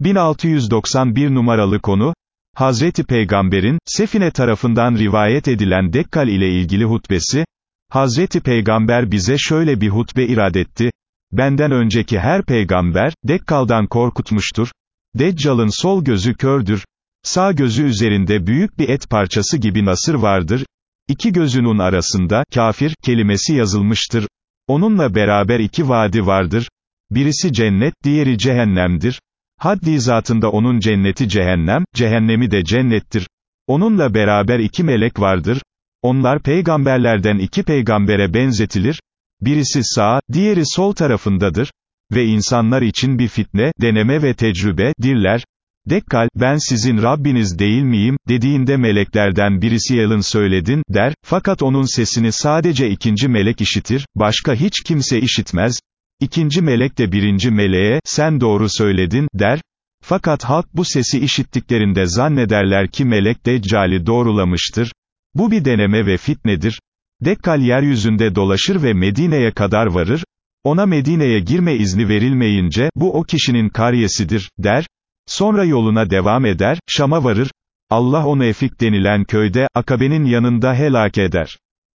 1691 numaralı konu, Hazreti Peygamber'in, Sefine tarafından rivayet edilen Dekkal ile ilgili hutbesi, Hazreti Peygamber bize şöyle bir hutbe iradetti, benden önceki her peygamber, Dekkal'dan korkutmuştur, Deccal'ın sol gözü kördür, sağ gözü üzerinde büyük bir et parçası gibi nasır vardır, iki gözünün arasında, kafir, kelimesi yazılmıştır, onunla beraber iki vadi vardır, birisi cennet, diğeri cehennemdir, Haddi zatında onun cenneti cehennem, cehennemi de cennettir. Onunla beraber iki melek vardır. Onlar peygamberlerden iki peygambere benzetilir. Birisi sağ, diğeri sol tarafındadır. Ve insanlar için bir fitne, deneme ve tecrübe, dirler. Dekkal, ben sizin Rabbiniz değil miyim, dediğinde meleklerden birisi yalın söyledin, der, fakat onun sesini sadece ikinci melek işitir, başka hiç kimse işitmez, İkinci melek de birinci meleğe, sen doğru söyledin, der, fakat halk bu sesi işittiklerinde zannederler ki melek Deccal'i doğrulamıştır. Bu bir deneme ve fitnedir. Dekkal yeryüzünde dolaşır ve Medine'ye kadar varır, ona Medine'ye girme izni verilmeyince, bu o kişinin kariyesidir, der, sonra yoluna devam eder, Şam'a varır, Allah onu Efik denilen köyde, Akabe'nin yanında helak eder.